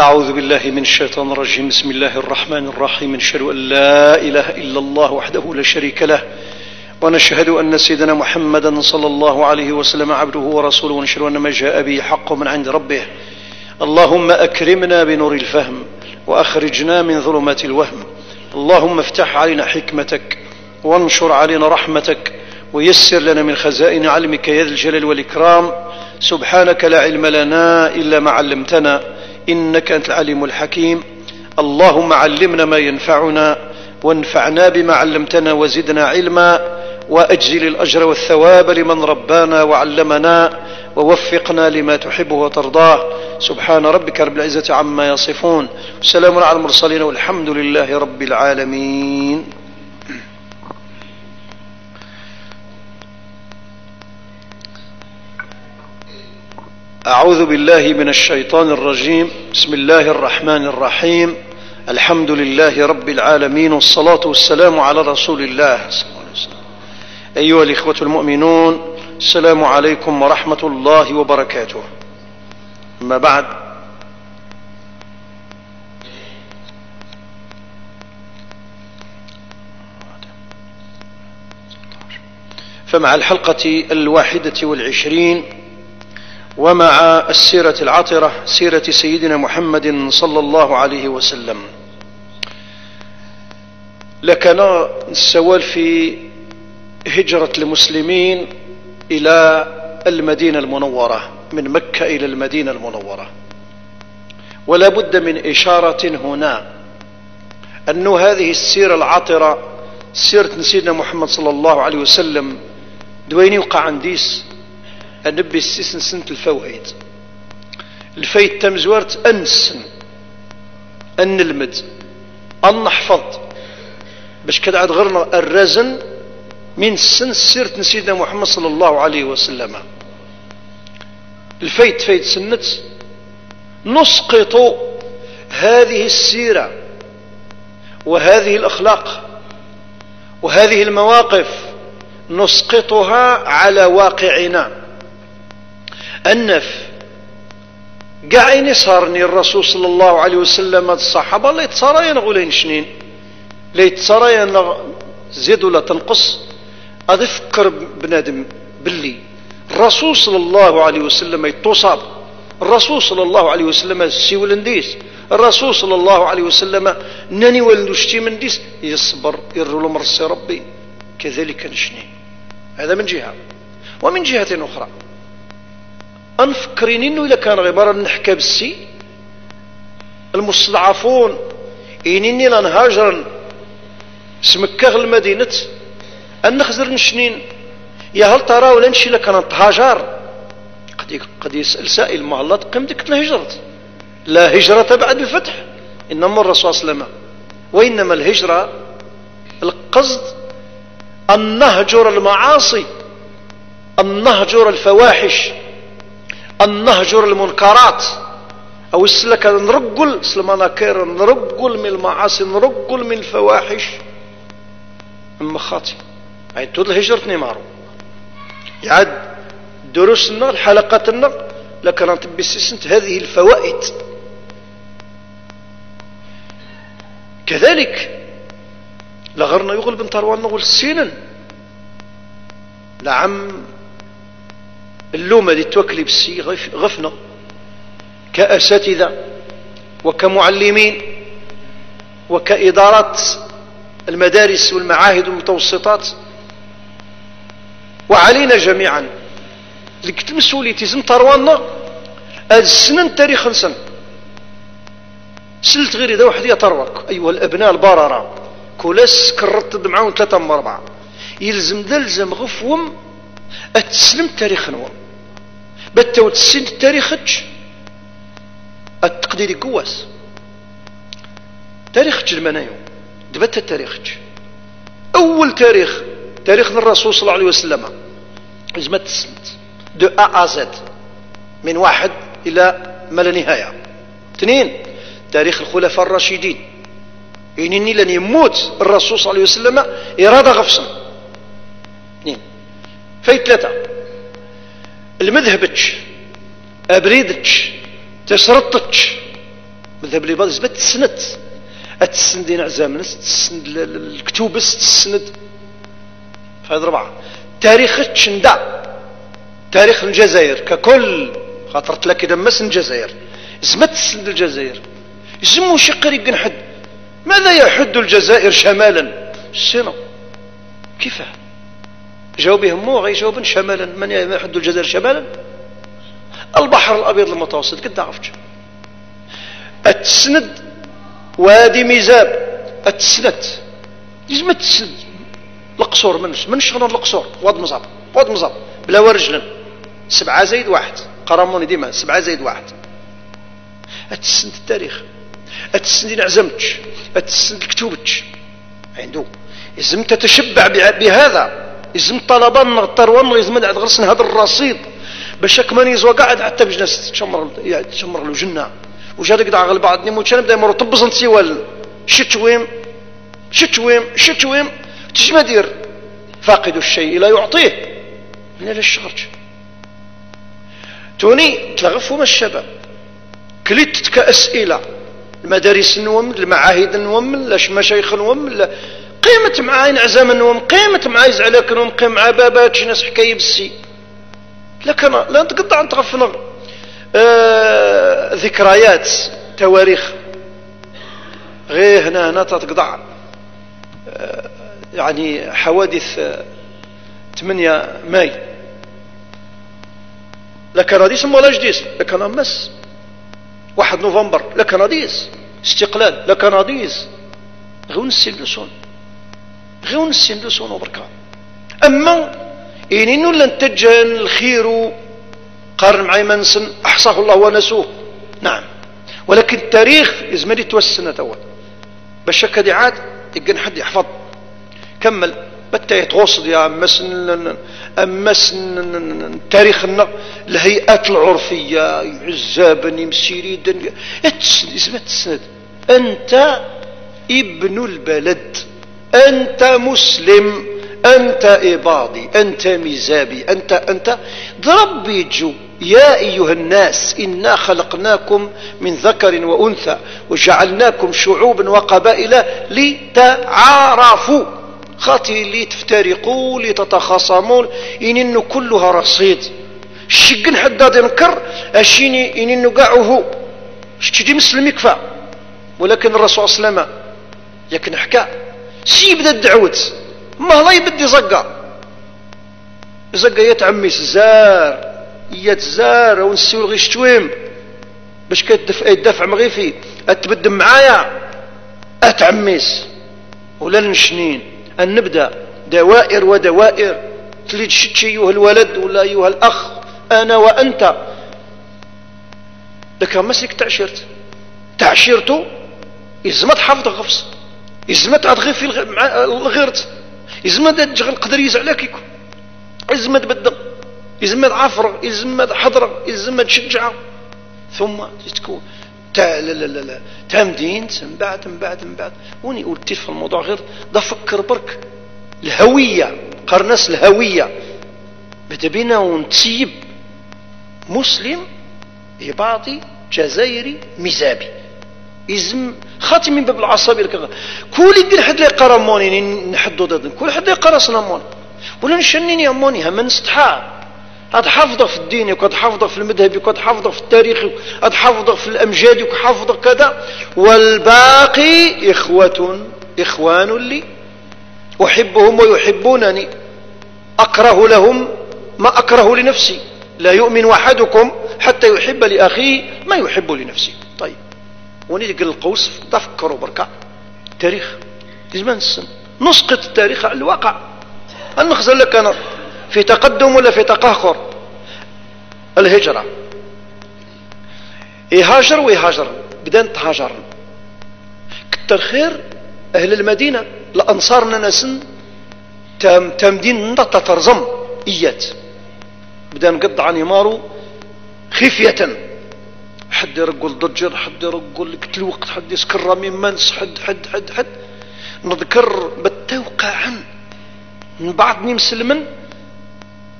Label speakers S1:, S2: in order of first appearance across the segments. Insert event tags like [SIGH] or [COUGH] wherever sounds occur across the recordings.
S1: أعوذ بالله من الشيطان الرجيم. بسم الله الرحمن الرحيم. نشهد أن لا إله إلا الله وحده لا شريك له. ونشهد أن سيدنا محمدا صلى الله عليه وسلم عبده ورسوله. ونشهد أن ما جاء به حق من عند ربه. اللهم أكرمنا بنور الفهم وأخرجنا من ظلمات الوهم. اللهم افتح علينا حكمتك وانشر علينا رحمتك ويسر لنا من خزائن علمك يا ذا الجلال والإكرام. سبحانك لا علم لنا إلا ما علمتنا. إنك أنت العليم الحكيم. اللهم علمنا ما ينفعنا وانفعنا بما علمتنا وزدنا علما وأجزل الأجر والثواب لمن ربانا وعلمنا ووفقنا لما تحبه وترضاه. سبحان ربك رب العزة عما يصفون. سلام على المرسلين والحمد لله رب العالمين. أعوذ بالله من الشيطان الرجيم. بسم الله الرحمن الرحيم. الحمد لله رب العالمين والصلاة والسلام على رسول الله صلى الله عليه وسلم. أيها الإخوة المؤمنون السلام عليكم ورحمة الله وبركاته. أما بعد فمع الحلقة الواحدة والعشرين ومع السيرة العطرة سيرة سيدنا محمد صلى الله عليه وسلم. لكن السوال في هجرة المسلمين إلى المدينة المنورة من مكة إلى المدينة المنورة. ولا بد من إشارة هنا أن هذه السيرة العطرة سيرة سيدنا محمد صلى الله عليه وسلم دوين يوقع عنديس. النبي السيسن سنة الفوائد. الفايد تمزورت أنسن أن نلمد أن نحفظ باش كده عاد غرنا الرزن من سن سيرة سيدنا محمد صلى الله عليه وسلم. الفايد فايد سنة نسقط هذه السيرة وهذه الأخلاق وهذه المواقف. نسقطها على واقعنا. النف. قاعين صارني الرسول صلى الله عليه وسلم الصحابة لا يتصارى ينغولين شنين. لا يتصارى زيد ولا تنقص. أذكر بنادم باللي. الرسول صلى الله عليه وسلم يتصاب. الرسول صلى الله عليه وسلم السيولنديس الرسول صلى الله عليه وسلم ناني ولدشتي من ديس يصبر يرولو مرسي ربي. كذلك نشني. هذا من جهة. ومن جهة أخرى. أنفكرين إنه إذا كان غبارا نحكى بالسي. المستضعفون إنني لنهاجرا سمكة المدينة أن نخزر نشنين. يا هل ترى ولا نشي لك أنا تهاجر؟ قد قد يسأل سائل ما الله تقيم ديك الهجرة؟ لا هجرة بعد الفتح إنما الرسول صلى الله عليه وسلم. وإنما الهجرة القصد أن نهجر المعاصي أن نهجر الفواحش. أن نهجر المنكرات. أو السلك نرقل سلمانا كير نرقل من المعاصي نرقل من الفواحش. المخاطي أي تود الهجرة نيمارو. يعد دروسنا حلقاتنا لكن بسسنت هذه الفوائد. كذلك لغرنا يغل بن طروان نقول سينا لعم اللومة دي توكلي بالسي غفنا كأساتذة وكمعلمين وكإدارات المدارس والمعاهد والمتوسطات وعلينا جميعا. لك مسؤوليتي زن طروانا هاد السنن تاريخ نسن. سلت غير إذا واحد يتروك أيها الأبناء البررة. كولاس كررت معاهم ثلاثة من أربعة. يلزم دلزم غفوم أتسلم تاريخ نوم بتا وتسين التاريخ التقديري كواس تاريخ المنايو دبت التاريخ أول تاريخ تاريخ الرسول صلى الله عليه وسلم. زمت تسمت دو أ زد من واحد إلى ما لا نهاية. اثنين تاريخ الخلفاء الراشدين. يعني لن يموت الرسول صلى الله عليه وسلم إرادة غفصا. اثنين في ثلاثة. المذهبتش أبريدتش تسرطتش مذهب لي بعض يثبت تسند. تسند دين عزامنس تسند الكتوبس تسند. هذا ربعة تاريخ تشندا تاريخ الجزائر ككل. خاطرت لك إذا مس الجزائر. زمت تسند الجزائر. يسمو شقري حد ماذا يحد الجزائر شمالا؟ السنة كيف جاوبهم مو غيجاوبن شمالا. من يحد الجزائر شمالا؟ البحر الأبيض المتوسط قد عرفت. التسند وادي ميزاب. التسند لازم تسند. القصور منش منش غير القصور؟ واد مزاب. واد مزاب. بلا ورجلا سبعة زايد واحد. قرموني ديما سبعة زايد واحد. التسند التاريخ. التسند عزمتش. التسند كتوبتش عنده لازم تتشبع بهذا. لازم طلبان نغطر ون لازم غرسن هذا الرصيد. باش كمان يزوى قاعد حتى بجنس تشمر تشمر له جنه وجا قد على بعض نمو كان بدا يمر طبز انت سوال. شتويم شتويم شتويم تجمع دير؟ فاقد الشيء لا يعطيه. من الشرج توني تلغفوا الشباب. كليت كأسئلة المدارس نوم المعاهد نوم لاش مشايخ نوم قيمة معاين عزام نوم قيمة معاي زعلك نوم قيمة مع بابات ناس حكاية بالسي لكن لا تقطع تغفنا آه ذكريات تواريخ. غير هنا هنا تتقطع آه يعني حوادث 8 ماي. لكن راديس ولا جديس. لكن امس واحد نوفمبر. لكن راديس استقلال. لكن غير نسين لسون غير نسين لسون وبركة أما إني لن تجن الخير قارن معي منسن أحصاه الله ونسوه. نعم. ولكن التاريخ يزمني توسنا توا باش هكا عاد يقن حد يحفظ. كمل. بتا يتوصل يا مسن مسن تاريخنا الهيئات العرفية عزابا مسيريدا. تسند أنت ابن البلد. أنت مسلم أنت إباضي أنت مزابي أنت أنت. ضرب بيجو يا أيها الناس إنا خلقناكم من ذكر وأنثى وجعلناكم شعوبا وقبائل لتعارفوا. خاطي اللي تفترقوا اللي تتخاصمون كلها رصيد. الشقن حداد ينكر أشيني إن نقعه شتي مسلم يكفى. ولكن الرسول صلى الله عليه وسلم يكن حكى سيبدا الدعوة ما الله يبدي زقا زقا يتعمي الزار يتزار ونسيو غير شتويم باش كتدفع يدفع مغيفي اتبدم معايا؟ أتعميس. ولا نشنين. أن نبدأ. دوائر ودوائر. تلي تشتشي أيها الولد ولا أيها الأخ. أنا وأنت. لك مسك تعشيرت. تعشيرته يزمت حافظ غفص. يزمت ادغي في الغيرت يزمت تجغل قدر يزعلك يكون. يزمت بالدم يزمد عفر. يزمد حضر. يزمد شجعة. ثم تكون تا لا لا لا لا. تامدين من بعد من بعد من بعد. وني قلت في الموضوع غير؟ ده فكر برك. الهوية. قرنس الهوية. بدا بينا ونتسيب مسلم إباضي جزائري مزابي يزم خاتم من باب العصبية كل يدير حد لي قرموني نحدو ضد. كل حد لي قرصنا مون. ولا نشنيني اموني هم نستحى قد حافظة في الدين وقد حافظة في المذهب وقد حافظة في التاريخ وقد حافظة في الأمجاد وقد حافظة كذا. والباقي إخوة إخوان لي. أحبهم ويحبونني. أكره لهم ما أكره لنفسي. لا يؤمن أحدكم حتى يحب لأخيه ما يحب لنفسه. ونيجي القوس تفكروا بركة تاريخ زمان السن نسقط التاريخ على الواقع. النخزل لك أنا في تقدم ولا في تقهقر؟ الهجرة. يهاجر ويهاجر بدان تهاجر كتر خير أهل المدينة الأنصار ناسن تام تامدين نطة ترزم إيات. بدأ نقض عن يمارو خفية. حد يرقل ضجر حد يرقل قتل وقت حد يسكر من منس حد حد حد حد. نذكر بالتوقع. عن من بعض مسلمن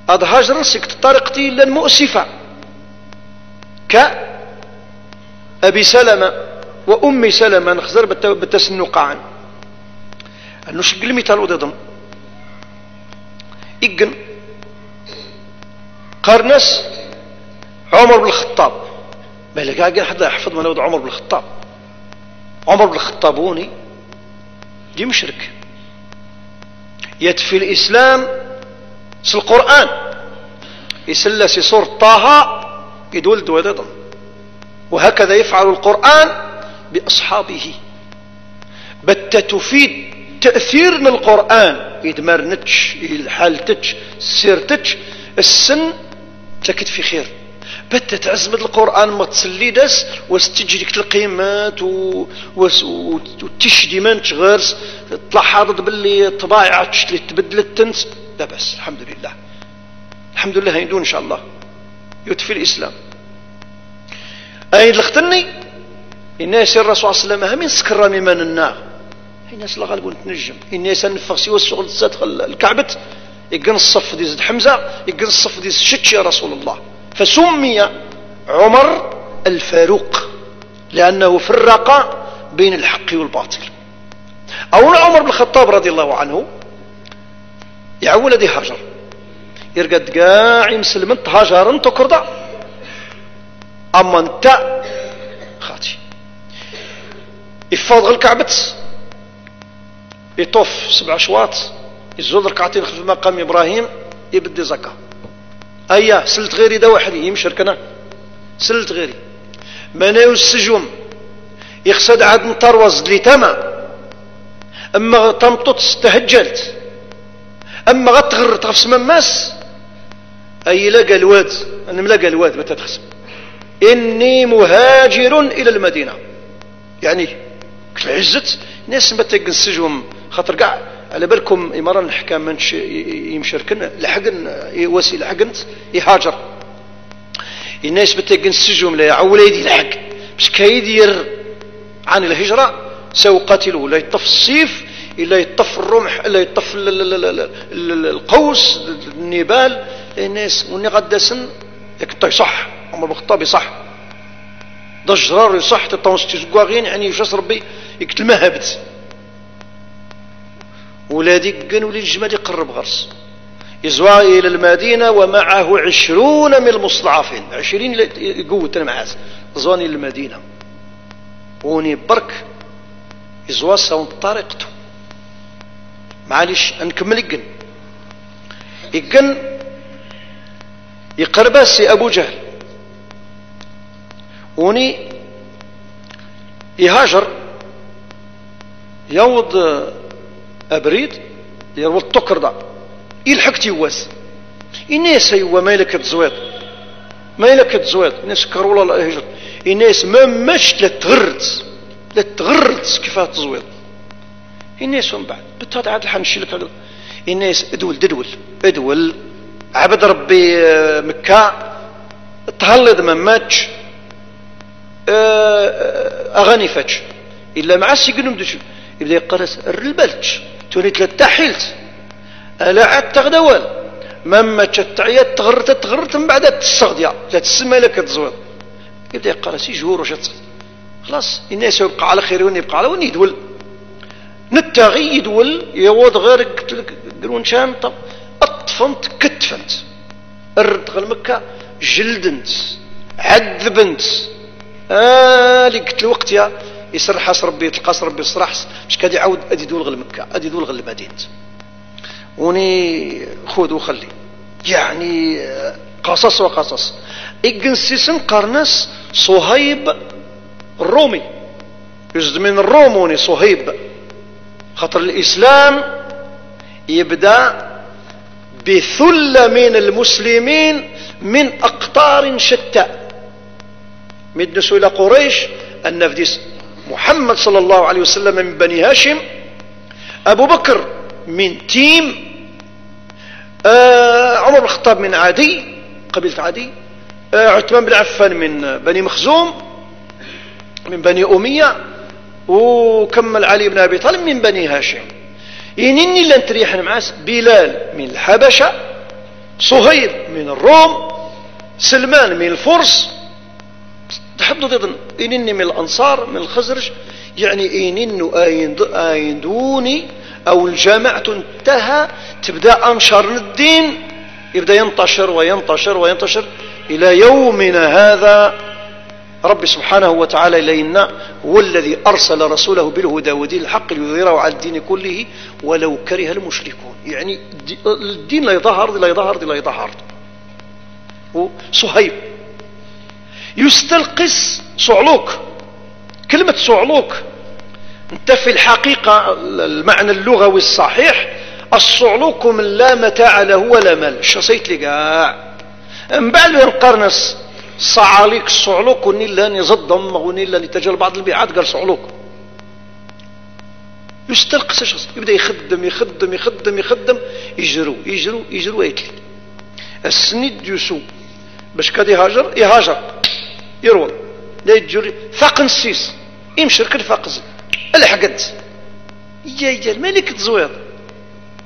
S1: هذا هجر سكت طريقتي لن مؤسفة كأبي سلمة وأم سلمة نخزر بالتسنقعان أنه شق المثال وضدهم إقن. قرنس عمر بن الخطاب. مالك قاعد حد يحفظ من عمر بن الخطاب. عمر بن الخطاب وني دي مشرك. يتفي الإسلام في القرآن. يسلسي سورة طه يدول دوادة وهكذا يفعل القرآن بأصحابه. بت تفيد تأثير من القرآن. إدمار نتش الحالتش سيرتش السن تكت في خير. بت تعزمد القرآن ما تسلي داس واستجريك القيمات. وتشدي من تغرس تلاحظ باللي طبايع اللي تبدلت تنس لا بس الحمد لله. الحمد لله هيدون إن شاء الله. يطفي الإسلام. أين لختني الناس الرسول صلى الله عليه وسلم من سكر من النار. الناس لا غالبون تنجم الناس نفخ سوى الشغل تدخل الكعبة. يقن الصف دي زد حمزة يقن الصف دي شتش يا رسول الله. فسمي عمر الفاروق لأنه فرق بين الحق والباطل. أو عمر بن الخطاب رضي الله عنه يعول دي هاجر. يرقد قاعي مسلمن تهاجر انت كردا أما انت خاتي. يفاض الكعبة يطوف سبع شواط يزود ركعتين خلف مقام إبراهيم يبدي زكاة. أيا سلت غيري دا وحدي يمشرك أنا سلت غيري. مناو السجوم يقصد عاد نطروز لي تما أما تمطط استهجلت. أما غتغر تغفس ماس. أي لقى الواد أنا ملقى الواد متى تخسم إني مهاجر إلى المدينة. يعني عزت ناس متى السجوم خاطر كاع على بالكم إمارة الحكام منش يمشركن لحقن يواسي لحقنت يهاجر. الناس بتقن السجوم لا عوليدي لحق. مش كيدير عن الهجرة سو قتلوا لا يطف السيف إلا يطف الرمح إلا يطف القوس النبال الناس وني غدسن يك صح عمر الخطاب صح ضجرار يصح تطونس تسقواغين يعني يشاس ربي يقتل مهبت. ولادي قن ولي الجمال يقرب غرس. يزوى إلى المدينة ومعه عشرون من المستضعفين عشرين قوة معاس زواني المدينة وني برك. يزوى سون طريقته. معلش نكمل يقن. يقن يقرب سي أبو جهل. وني يهاجر. يوض أبريد يروى التكر دا يلحق تيواس الناس هو ما لك تزويد ما لك تزويد الناس كرولا لا هجر الناس ما مش لا تغرت لا تغرت كيف تزويد الناس من بعد. بتهاد عاد الحنشي لك الناس أدول ددول. أدول. عبد ربي آه، مكة. تهلد ما ماتش. آه، آه، أغاني فاتش. إلا مع السجن يبدا يقرس الرلبلتش. ثلاثة حيلت ألا عاد تغدوال مما تشتعيات تغرت تغرت من بعد تستغديا. لا تسمى لك تزويد يبدأ يقرأ سي جهور واش خلاص الناس يبقى على خير وين يبقى على وين يدول. نتاغي يدول يوض غير قلون شانطة أطفنت كتفنت. الرد غير مكة جلدنت عذبنت. آه قلت الوقت يا يسرحس ربي يتلقاس ربي يصرحس مش كاد يعاود أدي دول غل مكة أدي دول غل المدينة وني خذ وخلي. يعني قصص وقصص. سيسن قرنس صهيب الرومي. يزد من الروم صهيب. خاطر الإسلام يبدأ بثلة من المسلمين من أقطار شتى. مدنسوا إلى قريش. النفديس محمد صلى الله عليه وسلم من بني هاشم أبو بكر من تيم آه عمر بن الخطاب من عدي قبيلة عدي آه عثمان بن عفان من بني مخزوم من بني أمية وكمل علي بن أبي طالب من بني هاشم. ينني لن تريح معاس. بلال من الحبشة صهير من الروم سلمان من الفرس تحدد إذن إنني من الأنصار من الخزرج يعني إنن آين دوني أو الجماعة انتهى تبدأ أنشر الدين يبدأ ينتشر وينتشر وينتشر إلى يومنا هذا. رب سبحانه وتعالى إلينا هو الذي أرسل رسوله بالهدى ودين الحق ليظهره على الدين كله ولو كره المشركون. يعني الدين لا يظهر لا يظهر لا يظهر. صهيب. يستلقس صعلوك. كلمة صعلوك. انت في الحقيقة المعنى اللغوي الصحيح الصعلوك من لا متاع له ولا مال. شصيت قاع؟ من بعد بين قرنس؟ صعاليك الصعلوك ونيلا نصدم ونيلا نتجل بعض البيعات قال صعلوك. يستلقس الشخص يبدأ يخدم يخدم يخدم يخدم. يجرو يجرو يجرو يتلي السنيد يسو باش كاد يهاجر؟ يهاجر. يروى. لا يجري. فاق نسيس. يمشي ركن فاقز الحقد يا يا الملك تزويض؟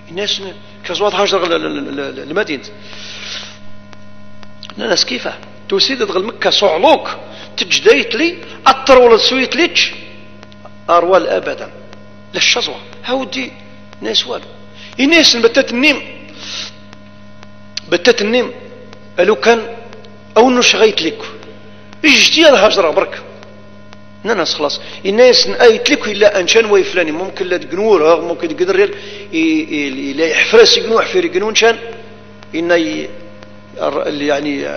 S1: الناس كزواد هاجر المدينة الناس كيفه؟ توسيد دغل مكة صعلوك. تجديت لي أطرول سويت ليتش أروال أبدا. للشزوة هاودي ناس والو. الناس بتات النيم. بتات النيم. ألو كان أو نش غيت اجتي الهجرة برك. ناس خلاص الناس نأيت لك إلا أنشان ويفلاني ممكن لا تقنور ممكن تقدر لا يحفرس يقنوح في رقنون شان. إن يعني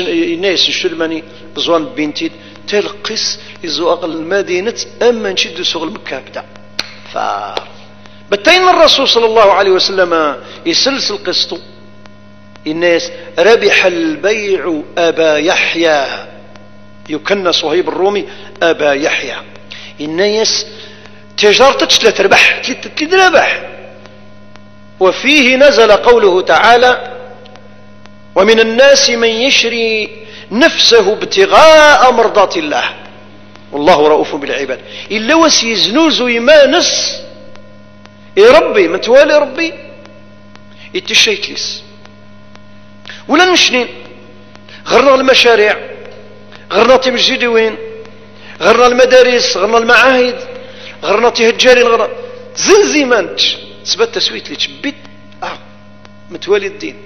S1: الناس الشلماني زوان بنتي تلقس يزوق المدينة أما نشد سوق المكة بدا ف بتين الرسول صلى الله عليه وسلم يسلسل قسطو. الناس ربح البيع أبا يحيى. يكن صهيب الرومي أبا يحيى. الناس تجارتك لا تربح تربح وفيه نزل قوله تعالى ومن الناس من يشري نفسه ابتغاء مرضات الله. والله رؤوف بالعباد. إلا زنوزو يمانس يا ربي متوالي ربي. يتشيتلس ولا نشنين غرنا المشاريع غرنا تمجيدي وين غرنا المدارس غرنا المعاهد غرنا تهجاري غرنا زنزي مانتش سبت تسويت ليش بيت. آه متوالي الدين.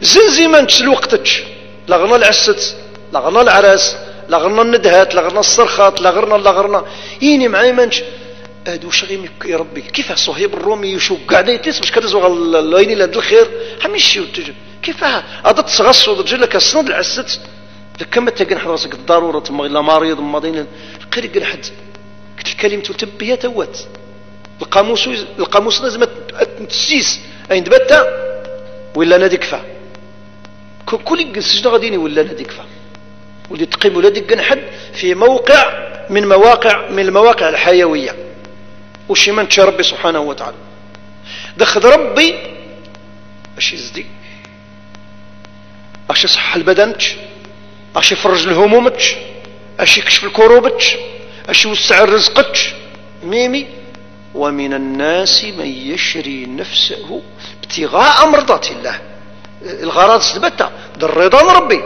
S1: زنزي ما نتسل وقتك لا غرنا العست لا غرنا العراس لا غرنا الندهات لا غرنا الصرخات لا غرنا لا غرنا. يني معاي منش هادو شغي ربي كيف الصهيب الرومي يشو قاعد يتيس باش كدزو العيني لهاد الخير؟ حمشي وتجي كيف هذا ودرجل لك السند العست لك ما تلقى راسك الضرورة تما إلا مريض ماضيين القري حد قلت الكلمة تلبيها توات القاموس القاموس لازم تسيس أين دبتا ولا نادي كفا. كل سجن غادي ولا نادي كفا. ولي تقيم ولا ديك حد في موقع من مواقع من المواقع الحيوية. وشي من ربي سبحانه وتعالى. دخل ربي اش يزدي. أش يصح البدنك؟ أش يفرج الهمومك؟ أش يكشف الكروبك؟ أش يوسع رزقك ميمي ومن الناس من يشري نفسه ابتغاء مرضات الله. الغرض سبتا الرضا من ربي.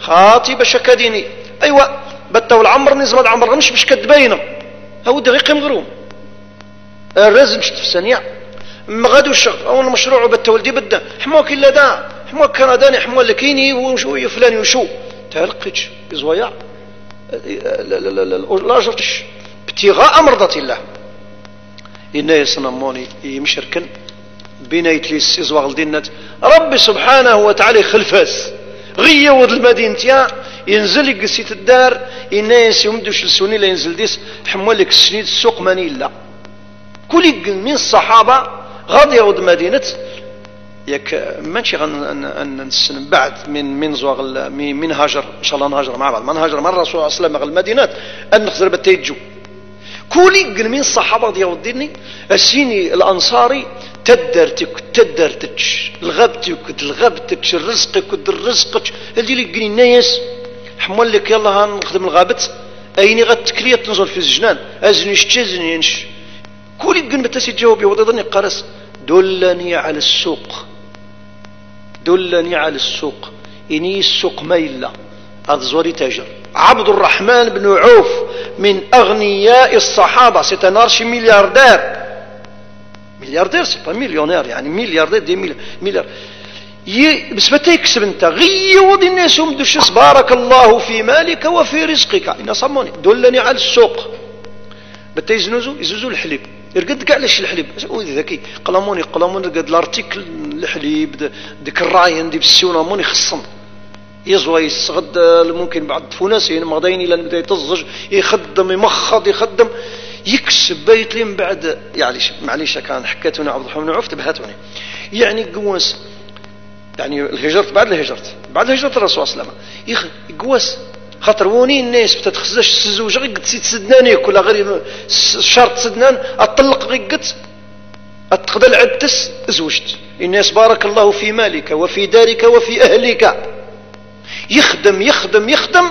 S1: خاطي باش كديني ايوا بتا والعمر نزم العمر غمش باش كتباينه هو دقيق مغروم. الرزم شت في ثانية ما غادو الشغل أو المشروع بتا ولدي بدا. حموك إلا دا. حموك كان داني حمو لكيني وشو فلان وشو تلقيتش زويا. لا جرتش ابتغاء مرضات الله. إن يصنموني يمشركن. بنيت لي السيزواغ دينات ربي سبحانه وتعالى خلفاس. غيود المدينة يا ينزل يقسيت الدار. الناس يمدوش لسوني لا ينزل ديس. حمولك السنيد السوق ماني لا كل من الصحابة. غادي يعود مدينة ياك ماشي غن نسن بعد من من زواغ من هاجر إن شاء الله نهاجر مع بعض. من هاجر مع الرسول صلى الله عليه وسلم المدينة أن نخزر بتيجو كولي قل من الصحابة ديال الدين السيني الأنصاري تدرتك تدرتك لغبتك لغبتك رزقك رزقك هذي اللي قلي الناس حمول لك يلا هنخدم الغابت. أيني غتكلية تنزل في الزجنان. أزني شتزني كولي قل متى جاوب يوضي قرس دلني على السوق. دلني على السوق. إني السوق ما إلا. هذا زوري تاجر. عبد الرحمن بن عوف من أغنياء الصحابة. ارشي ملياردير ملياردير سي با مليونير يعني ملياردير دي مليار بس متى يكسب انت غيود الناس ومدوش بارك الله في مالك وفي رزقك. إن صموني. دلني على السوق. بتا يزنوزو يزوزو الحليب. يرقد كاع علاش الحليب؟ وي ذكي. قلموني قلموني قد الأرتيكل الحليب ديك الراين دي بالسيونه موني خصم يزوى يصغد ممكن بعد فوناسين مغدين إلى بدا يطزج يخدم يمخض يخدم يكسب. بيت من بعد يعني معليش كان حكيتوني عبد الرحمن عوف تبهتوني. يعني قواس يعني الهجرة بعد الهجرة بعد الهجرة الرسول صلى الله عليه وسلم. قواس خاطر ووني الناس بتا تخزاش تزوج غير قد تسدناني كل غير شرط تسدنان أطلق غير قد اتقدر العدتس زوجت. الناس بارك الله في مالك وفي دارك وفي أهلك. يخدم يخدم يخدم.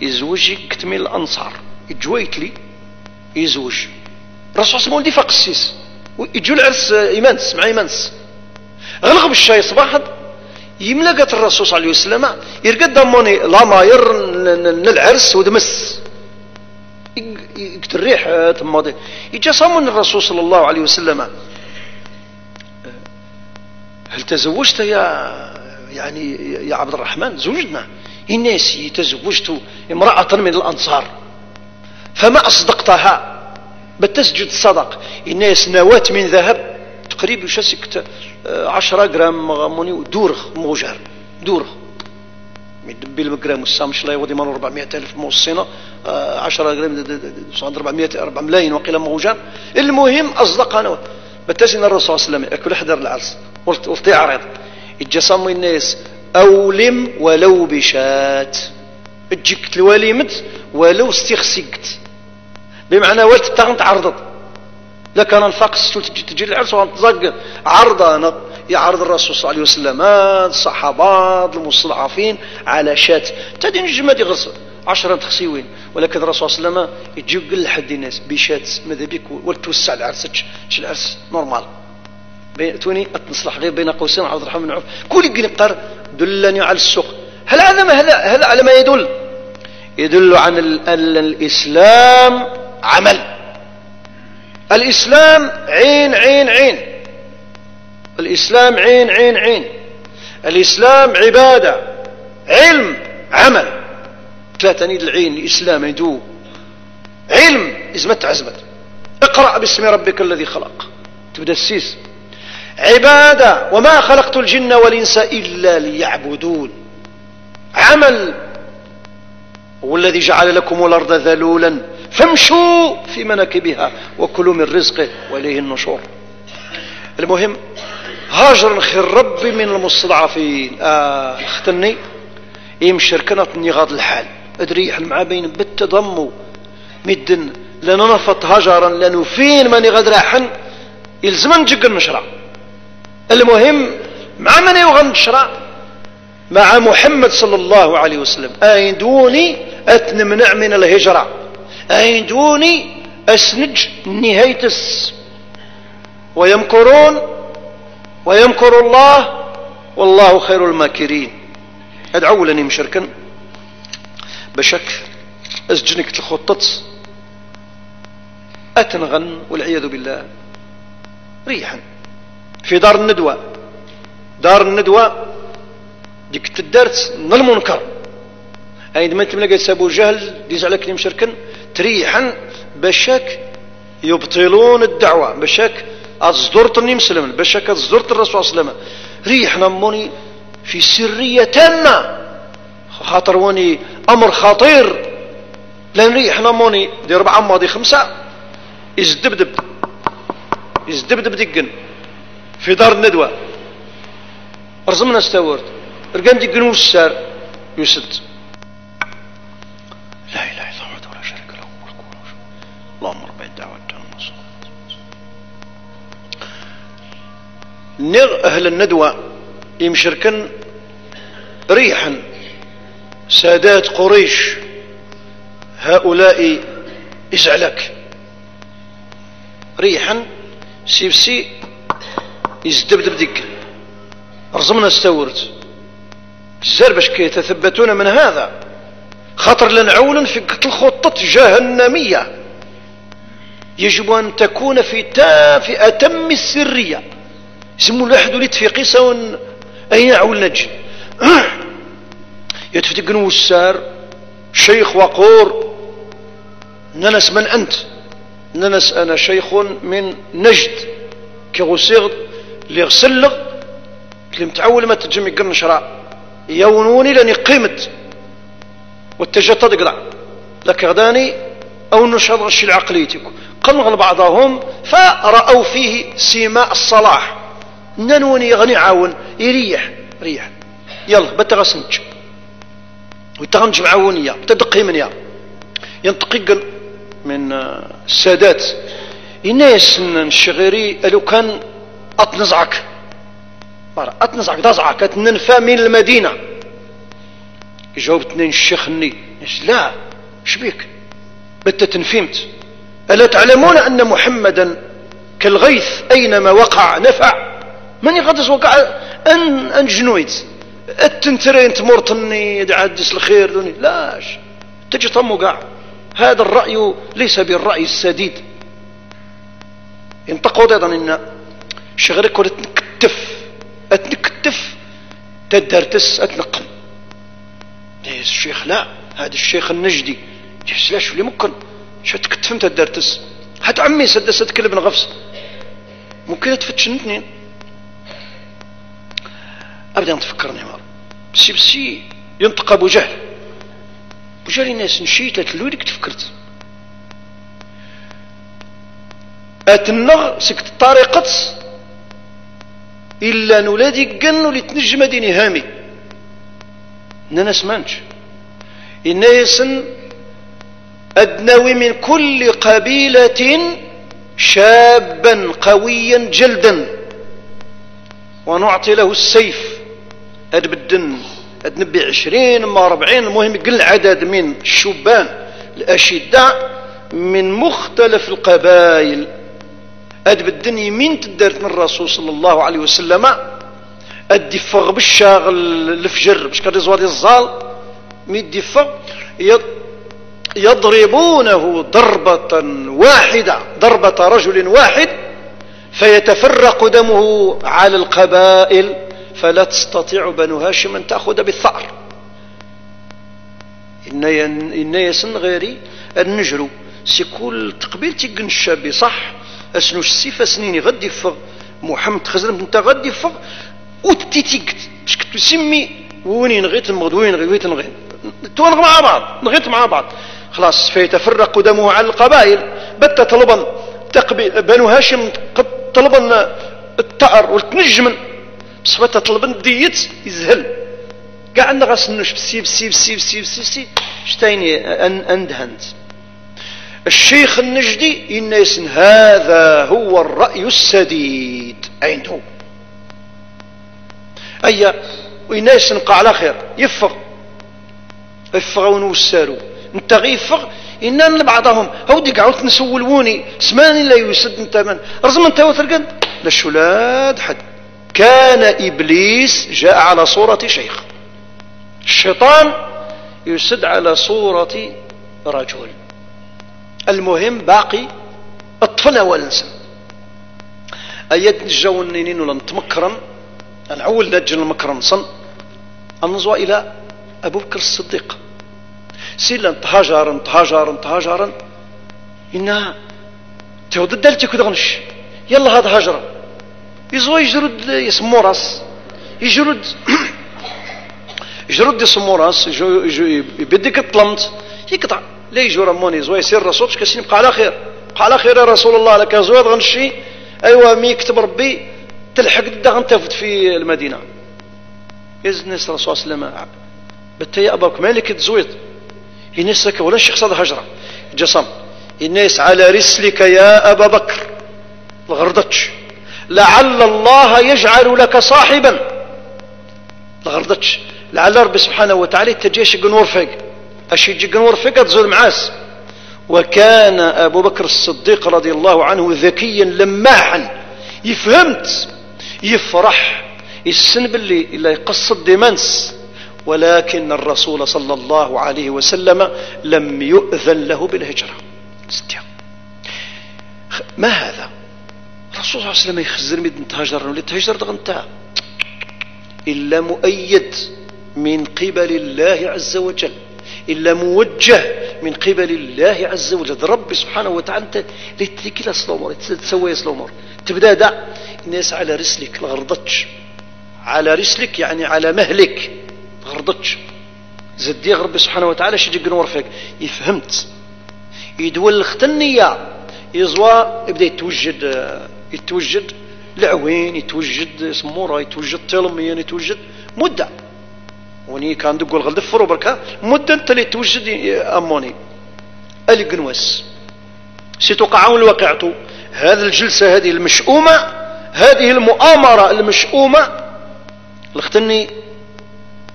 S1: يزوج كتميل الأنصار. يجويت لي يزوج. الله عليه وسلم فاق السيس. يجو العرس إيمانس مع إيمانس. غلغب الشاي صباحا يملقت الرسول صلى الله عليه وسلم. يرقد دموني لا ماير العرس ودمس. يقت الريح تماضي. يجي صامون الرسول صلى الله عليه وسلم. هل تزوجت يا يعني يا عبد الرحمن؟ زوجنا. الناس تزوجت امرأة من الأنصار. فما أصدقتها. بتسجد الصدق. الناس نواة من ذهب. تقريبا يشسكت عشرة جرام موني دورغ موجر دورغ يدبي المجرام والسام لا يودي من 400 ألف موصينا 10 جرام 400 4 ملايين وقيل موجان المهم أصدق أنا بتسين الرسول صلى الله عليه وسلم كل حدر العرس ولتي عرض يتجسم الناس أولم ولو بشات. تجيك الوليمت ولو استخسقت بمعنى ولت تعرضت لكن الفقس تجي العرس وانتزق عرض يعرض الرسول صلى الله عليه وسلم الصحابات المستضعفين على شات. نجم دي غص عشرة تخسيوين. ولكن الرسول صلى الله عليه وسلم يجي يقول لحد الناس بشات. ماذا بك؟ وتوسع العرس. تش العرس نورمال. توني تصلح غير بين قوسين. عبد الرحمن عوف. كل يقول دلني على السوق. هل هذا ما هذا هذا على ما يدل؟ يدل عن الإسلام عمل. الإسلام عين عين عين. الإسلام عين عين عين. الإسلام عبادة علم عمل. ثلاثة نيد العين الإسلام يدو علم إزمت عزمت اقرأ باسم ربك الذي خلق. تبدأ السيس. عبادة وما خلقت الجن والإنس إلا ليعبدون. عمل. هو الذي جعل لكم الأرض ذلولا. فامشوا في مناكبها وكلوا من رزقه وإليه النشور. المهم هاجر خير ربي من المستضعفين. آه أختني يمشي ركنت غاض الحال. أدري مع بين بالتضم. مدن لننفط هجرا لأنه فين ماني غاد راحن يلزم نجق النشرة. المهم مع من يغن مع محمد صلى الله عليه وسلم. أين دوني أتنمنع من الهجرة. أين دوني أسنج نهاية الس. ويمكرون ويمكر الله والله خير الماكرين. أدعو لني مشركا بشك أسجنك الخطط أتنغن والعياذ بالله. ريحا. في دار الندوة. دار الندوة. ديك تدارت من المنكر. عندما تملقى سابو جهل ديز على كلمة شركن تريحا بشك يبطلون الدعوة بشك أصدرت مسلم بشك أصدرت الرسول صلى الله عليه وسلم. ريحنا موني في سرية تامة خاطر وني أمر خطير. لأن ريحنا موني دي ربعة ماضي خمسة يزدبدب يزدبدب دقن في دار الندوة. رزمنا استورت رقان دقن وسار يسد لا إله اللهم رب الدعوة نغ أهل الندوة يمشركن ريحا سادات قريش هؤلاء ازعلك ريحا سيبسي يزدبدب ديك. رزمنا استورت الزر باش كيتثبتون من هذا. خاطر لنعول في الخطة جهنمية. يجب أن تكون في في أتم السرية. يسمو الواحد وليد في قصة أين عول نجم يتفتقن وسار شيخ وقور. ننس من أنت؟ ننس أنا شيخ من نجد. كي غسيغ اللي غسلغ اللي متعول ما تجمي قرن شراء. يونوني لاني قيمت. واتجهت تقلع لك غداني أو نشر العقليتك قنغل بعضهم فرأوا فيه سيماء الصلاح. ننوني يغني عاون يريح ريح. يلا بتغسنج ويتغنج معاونية تدقي من يا. ينطقي من السادات. الناس الشغيري لو كان أتنزعك. أتنزعك دزعك أتننفى من المدينة. جاوبتني الشيخ الني لا شبيك؟ بت تنفيمت. ألا تعلمون أن محمدا كالغيث أينما وقع نفع؟ من يغدس وقع؟ أن أن جنويت. التنترين تمرتني دعدس الخير دوني. لاش. تجي طمو قاع هذا الرأي ليس بالرأي السديد. ينطقوا أيضا إن شغلك ولا تنكتف. أتنكتف. تدرتس اتنقم الشيخ لا. هذا الشيخ النجدي. لاش اللي ممكن؟ شو تكتفم تدرتس حتى عمي سدست كلب غفص ممكن تفتشن اثنين؟ ابدا تفكرني مار. بسي بسي ينطق أبو جهل. أبو جهل الناس نشيت تلويدك تفكرت. اتنغ سكت طريقة إلا نولادي قنو لتنجم ديني هامي. إننا سمانش يسن أدنوي من كل قبيلة شابا قويا جلدا. ونعطي له السيف. أدبدن أدنبي عشرين ما أربعين المهم قل عدد من الشبان الأشداء من مختلف القبائل. أدب الدنيا من تدارت من الرسول صلى الله عليه وسلم. أدي فغ بالشاغل الفجر باش كان الزال ميدي فغ يضربونه ضربة واحدة ضربة رجل واحد فيتفرق دمه على القبائل فلا تستطيع بنو هاشم أن تأخذ بالثأر. إن يسن غيري النجرو سيكون تقبيل تيقن الشابي صح اسنوش السيفة سنيني غادي يفغ محمد خزرم انت غادي يفغ وتتيكت باش تسمي وين نغيت المغد وين نغيت نغيت؟ تونغ مع بعض نغيت مع بعض. خلاص فيتفرق دمه على القبائل. بت طلبا بنو هاشم قد طلبا التأر والتنجمن بصفة طلبا ديت يزهل. قاعد عندنا غاسنوش بسي بسي بسي بسي بسي بسي شتايني أندهنت. الشيخ النجدي يسن هذا هو الرأي السديد. عنده أي وإن يسن على خير يفغ يفغ ونوسارو انت غيفغ إن بعضهم. هودي قعدت نسولوني سماني لا يسد انت من. رزم انت وثرقن للشولاد حد. كان إبليس جاء على صورة شيخ. الشيطان يسد على صورة رجل. المهم باقي الطفل هو الانسان ايات نجاو النينين ولا نتمكرن نعول نجل المكرن صن النزوى إلى أبو بكر الصديق. سيلا انتهاجر انتهاجر انتهاجر. إنها تهود الدالتي كده غنش يلا هذا هجرة يزوى يجرد يسمو راس. يجرد [COUGHS] يجرد يسمو راس. يبدك الطلمت يقطع. لا يجو رموني زوي يسير الرسول. كسين بقى على خير. بقى على خير يا رسول الله. لك زوي غنشي أيوا مي كتب ربي. تلحق دا غنتفد في المدينة. يز الناس الرسول صلى الله عليه وسلم. بتا يا أباك مالك تزويط لك ولا شيخ صاد هجرة. جسم الناس على رسلك يا أبا بكر. الغردتش. لعل الله يجعل لك صاحبا. الغردتش. لعل ربي سبحانه وتعالى تجيش قنور فيك اش يجي قنور فقط زول معاس وكان أبو بكر الصديق رضي الله عنه ذكيا لماحا. يفهمت. يفرح. السن باللي يقصد ديمانس. ولكن الرسول صلى الله عليه وسلم لم يؤذن له بالهجرة. ما هذا؟ الرسول صلى الله عليه وسلم يخزر ميد تهجر ولا تهجر دغنتا إلا مؤيد من قبل الله عز وجل. إلا موجه من قبل الله عز وجل. ربي سبحانه وتعالى لتكلا سلومر تسوي سلومر تبدا دع الناس على رسلك لغرضتش على رسلك يعني على مهلك. غرضتش. زدي ربي سبحانه وتعالى شي نور فيك يفهمت يدول الختنية يزوا يبدا يتوجد يتوجد العوين يتوجد سمورة يتوجد تلميان يتوجد مدة. وني كان دقوا الغلدفر وبركا مدة انت اللي توجد أموني. القنوس ستقعون الواقعة هذه الجلسة هذه المشؤومة هذه المؤامرة المشؤومة. لختني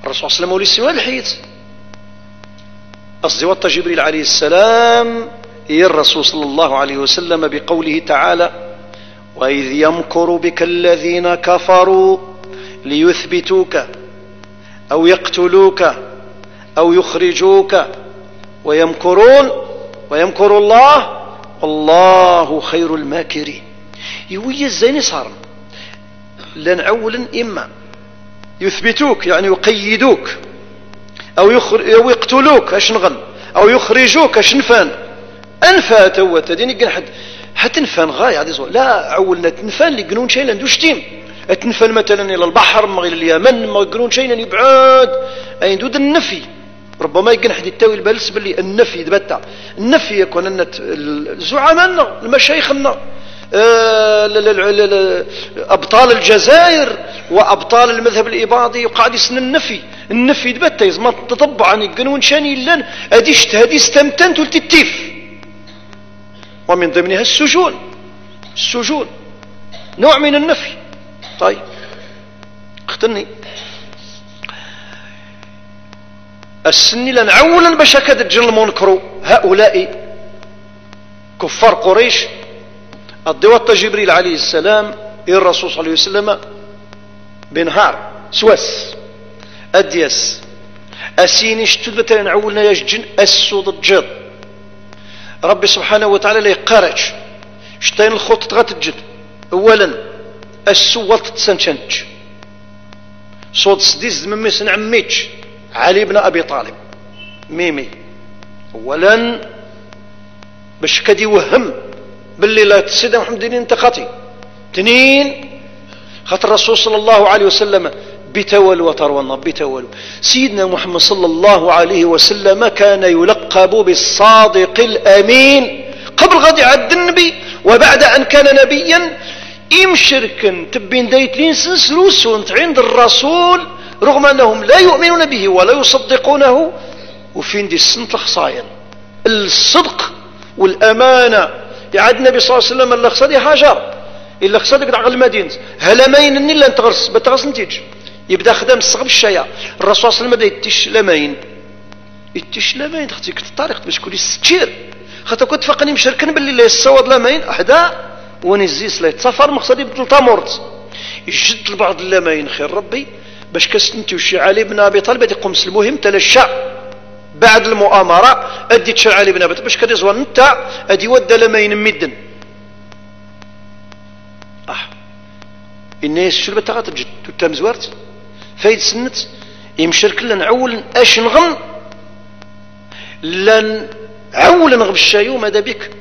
S1: الرسول صلى الله عليه وسلم ولي الحيط أصدي جبريل عليه السلام هي الرسول صلى الله عليه وسلم بقوله تعالى وإذ يمكر بك الذين كفروا ليثبتوك أو يقتلوك أو يخرجوك ويمكرون ويمكر الله والله خير الماكرين. يوي الزين صار. لن أولا إما يثبتوك يعني يقيدوك. أو. أو يقتلوك أش نغن؟ أو يخرجوك أش نفان؟ أنفا توا تديني حد حتنفان غاية هذه لا عولنا تنفان اللي قنون شيء لندوش تيم تنفن مثلا إلى البحر ما غير اليمن ما يقولون شيء يبعد أي دود النفي. ربما يكون حد يتاوي البلس باللي النفي دبتا النفي يكون ان زعماءنا المشايخنا آه، أبطال الجزائر وأبطال المذهب الإباضي وقاعد يسن النفي. النفي دبتا يزما عن يقنون شاني لن اديشت هذه استمتنت والتتيف ومن ضمنها السجون. السجون. نوع من النفي. طيب. اختني. السني لن اولا باش هكا تجن منكروا هؤلاء كفار قريش الضوات جبريل عليه السلام الرسول صلى الله عليه وسلم بنهار سوس أديس اسيني شتد مثلا عولنا يجن السود الجد ربي سبحانه وتعالى لا يقارج. شتين الخط غتجد اولا السوط تسنشنج صوت سديس من مسن عميتش علي بن أبي طالب. ميمي. اولا باش كدي وهم باللي لا تسيد محمد انت خطي تنين. خاطر الرسول صلى الله عليه وسلم بتول وترون بتول. سيدنا محمد صلى الله عليه وسلم كان يلقب بالصادق الأمين قبل غد عد النبي وبعد أن كان نبيا. إمشركن تبين دايتلين سنسلوسون عند الرسول رغم أنهم لا يؤمنون به ولا يصدقونه. وفين دي السنت الخصاين الصدق والأمانة. يعد النبي صلى الله عليه وسلم اللي خصدي حجر إلا خصدك دعغ المدينة. هلا مين إني لا تغرس بتغرس نتيج. يبدا خدام الصغب الشيا. الرسول صلى الله عليه وسلم بدا يتش لمين؟ يتش لمين؟ خطيك الطريق باش كل ستير خاطر كنت فقني مشركن باللي لا يسود لمين؟ أحدا ونزيس لا يتسافر مقصدي بثلاثة مرت يشد البعض لا ما ينخير ربي. باش كستنتي وشي علي بن أبي طالب يقوم المهم تلشى. بعد المؤامرة أدي تشرع علي بن أبي طالب باش كتزوان انت ادي ود لما ينمدن آه الناس شو بتا تجد تتام زوارت. فايد سنت يمشرك لنا عول أش نغن لن عول نغب الشايو ماذا بك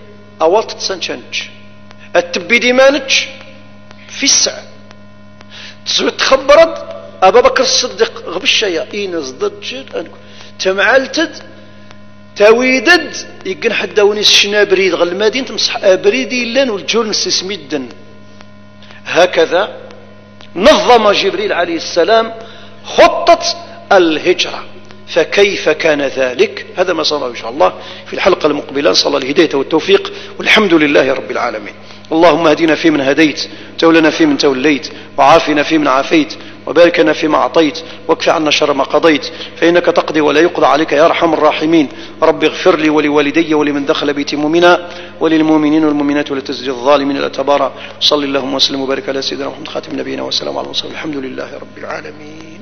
S1: اوات تسانشانج التبي ديمانج؟ في السعة تخبرت أبا بكر الصديق غبشايا إين زدد تمعلتد تاويدد يقن حدا ونيس شنا بريد غل المدينة تمسح أبريدي لأن والجول نسسميدن هكذا نظم جبريل عليه السلام خطة الهجرة. فكيف كان ذلك؟ هذا ما صنعه إن شاء الله في الحلقة المقبلة. نسأل الله الهداية والتوفيق. والحمد لله رب العالمين. اللهم اهدنا فيمن هديت تولنا فيمن توليت وعافنا فيمن عافيت. وبارك لنا فيما أعطيت واكف عنا شر ما قضيت فإنك تقضي ولا يقضى عليك يا أرحم الراحمين. رب اغفر لي ولوالدي ولمن دخل بيتي مؤمنا وللمؤمنين والمؤمنات ولا الظالمين لا تبارى صلى اللهم وسلم وبارك على سيدنا محمد خاتم نبينا وسلام على المرسلين. الحمد لله رب العالمين.